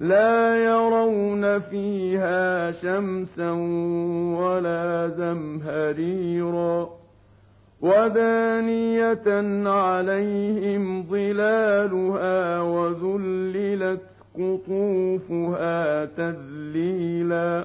لا يرون فيها شمسا ولا زمهريرا ودانية عليهم ظلالها وذللت قطوفها تذليلا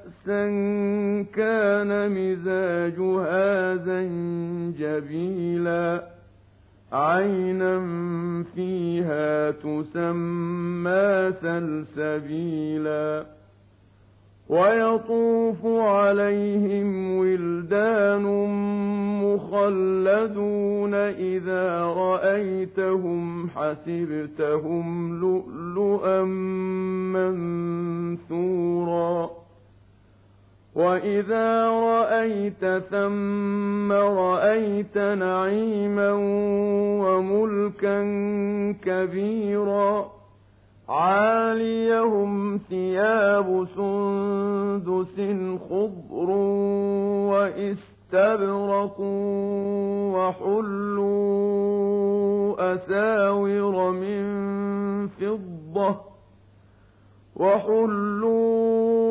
كان مزاجها زنجبيلا عينا فيها تسمى سلسبيلا ويطوف عليهم ولدان مخلدون إذا رأيتهم حسبتهم لؤلؤا منثورا وإذا رأيت ثم رأيت نعيما وملكا كبيرا عاليهم ثياب سندس خضر واستبرق وحلوا أساور من فضة وحلوا